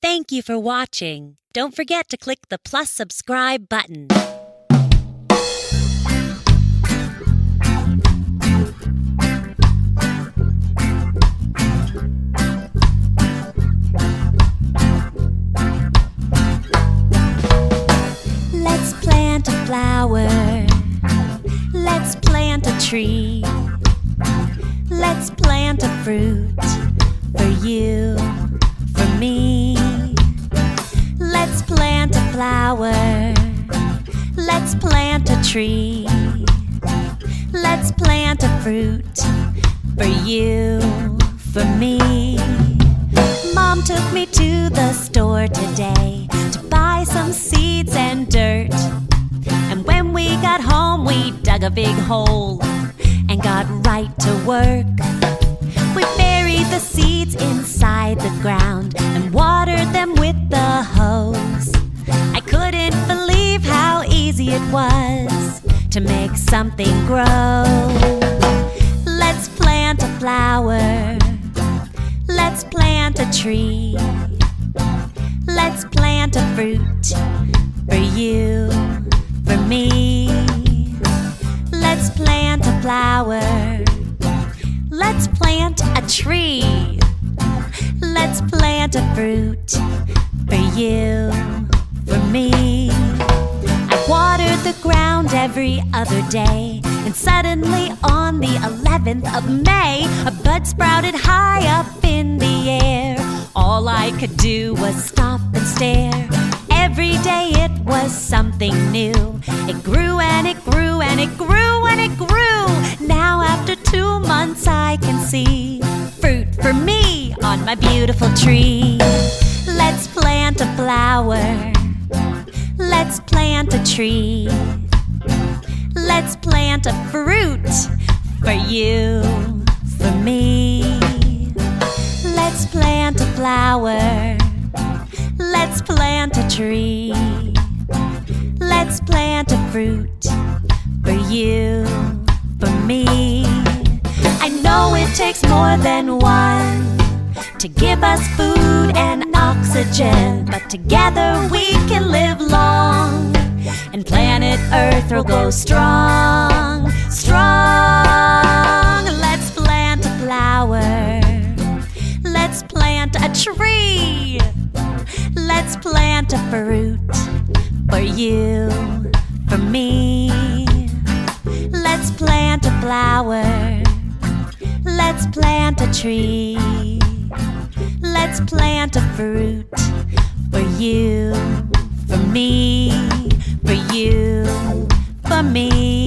Thank you for watching. Don't forget to click the plus subscribe button. Let's plant a flower. Let's plant a tree. Let's plant a fruit for you, flower. Let's plant a tree. Let's plant a fruit for you, for me. Mom took me to the store today to buy some seeds and dirt. And when we got home, we dug a big hole and got right to work. We buried the seeds inside the ground and watered them with the was to make something grow. Let's plant a flower. Let's plant a tree. Let's plant a fruit for you, for me. Let's plant a flower. Let's plant a tree. Let's plant a fruit for you, every other day, and suddenly on the 11th of May, a bud sprouted high up in the air. All I could do was stop and stare. Every day it was something new. It grew and it grew and it grew and it grew. Now, after two months, I can see fruit for me on my beautiful tree. Let's plant a flower. Let's plant a tree. Flower. Let's plant a tree. Let's plant a fruit for you, for me. I know it takes more than one to give us food and oxygen, but together we can live long and planet Earth will go strong, strong. Plant a fruit for you, for me. Let's plant a flower. Let's plant a tree. Let's plant a fruit for you, for me, for you, for me.